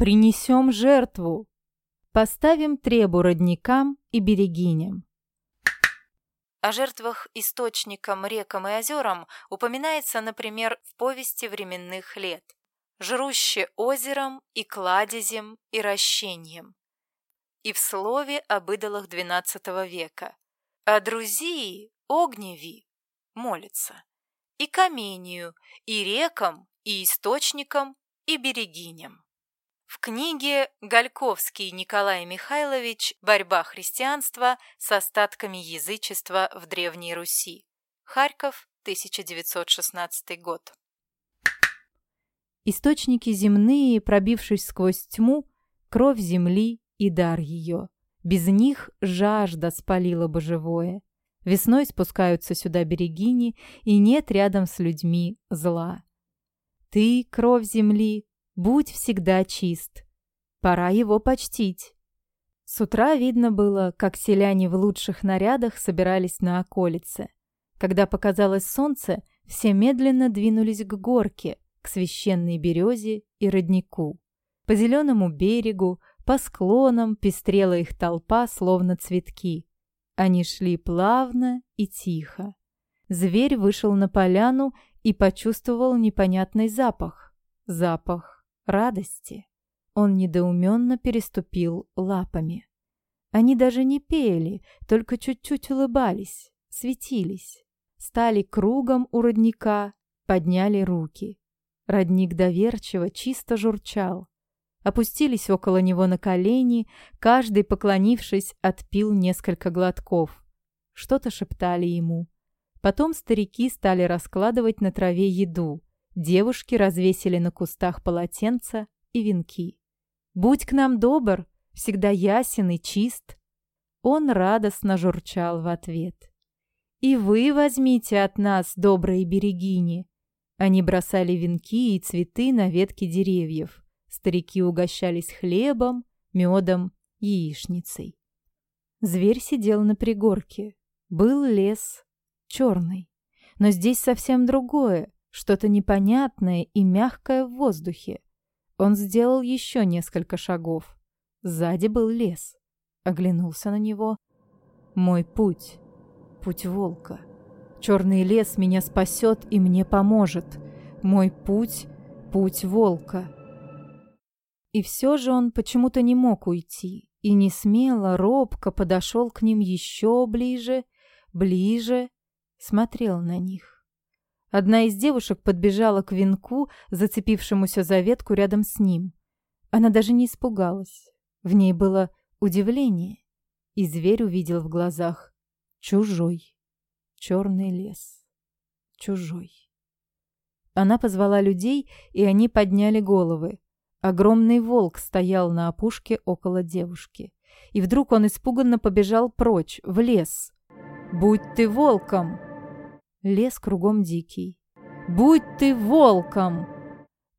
Принесем жертву. Поставим требу родникам и берегиням. О жертвах источникам, рекам и озерам упоминается, например, в повести временных лет «Жруще озером и кладезем и рощением. и в слове об идолах XII века «О друзии огневи» молится и камению, и рекам, и источникам, и берегиням. В книге Гальковский Николай Михайлович «Борьба христианства с остатками язычества в Древней Руси». Харьков, 1916 год. Источники земные, пробившись сквозь тьму, кровь земли и дар ее. Без них жажда спалила бы живое. Весной спускаются сюда берегини, и нет рядом с людьми зла. Ты, кровь земли, будь всегда чист. Пора его почтить. С утра видно было, как селяне в лучших нарядах собирались на околице. Когда показалось солнце, все медленно двинулись к горке, к священной березе и роднику. По зеленому берегу, по склонам пестрела их толпа, словно цветки. Они шли плавно и тихо. Зверь вышел на поляну и почувствовал непонятный запах. Запах радости. Он недоуменно переступил лапами. Они даже не пели, только чуть-чуть улыбались, светились. Стали кругом у родника, подняли руки. Родник доверчиво чисто журчал. Опустились около него на колени, каждый, поклонившись, отпил несколько глотков. Что-то шептали ему. Потом старики стали раскладывать на траве еду. Девушки развесили на кустах полотенца и венки. «Будь к нам добр, всегда ясен и чист!» Он радостно журчал в ответ. «И вы возьмите от нас, добрые берегини!» Они бросали венки и цветы на ветки деревьев. Старики угощались хлебом, медом, яичницей. Зверь сидел на пригорке. Был лес черный. Но здесь совсем другое. Что-то непонятное и мягкое в воздухе. Он сделал еще несколько шагов. Сзади был лес. Оглянулся на него. «Мой путь. Путь волка. Черный лес меня спасет и мне поможет. Мой путь. Путь волка». И все же он почему-то не мог уйти. И не смело, робко подошел к ним еще ближе, ближе, смотрел на них. Одна из девушек подбежала к венку, зацепившемуся за ветку рядом с ним. Она даже не испугалась. В ней было удивление. И зверь увидел в глазах чужой. Черный лес. Чужой. Она позвала людей, и они подняли головы. Огромный волк стоял на опушке около девушки. И вдруг он испуганно побежал прочь, в лес. «Будь ты волком!» Лес кругом дикий. «Будь ты волком!»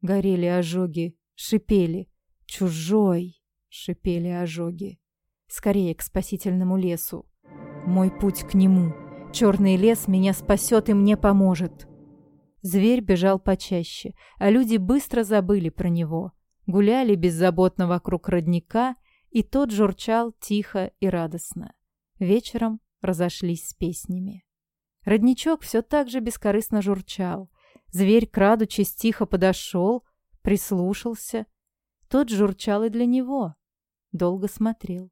Горели ожоги, шипели. «Чужой!» — шипели ожоги. «Скорее к спасительному лесу! Мой путь к нему! Черный лес меня спасет и мне поможет!» Зверь бежал почаще, а люди быстро забыли про него. Гуляли беззаботно вокруг родника, и тот журчал тихо и радостно. Вечером разошлись с песнями. Родничок все так же бескорыстно журчал. Зверь, крадучись, тихо подошел, прислушался. Тот журчал и для него. Долго смотрел.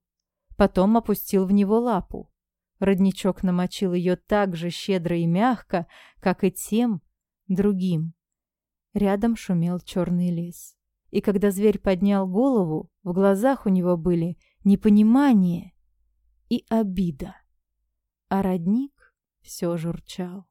Потом опустил в него лапу. Родничок намочил ее так же щедро и мягко, как и тем другим. Рядом шумел черный лес. И когда зверь поднял голову, в глазах у него были непонимание и обида. А родник все журчал.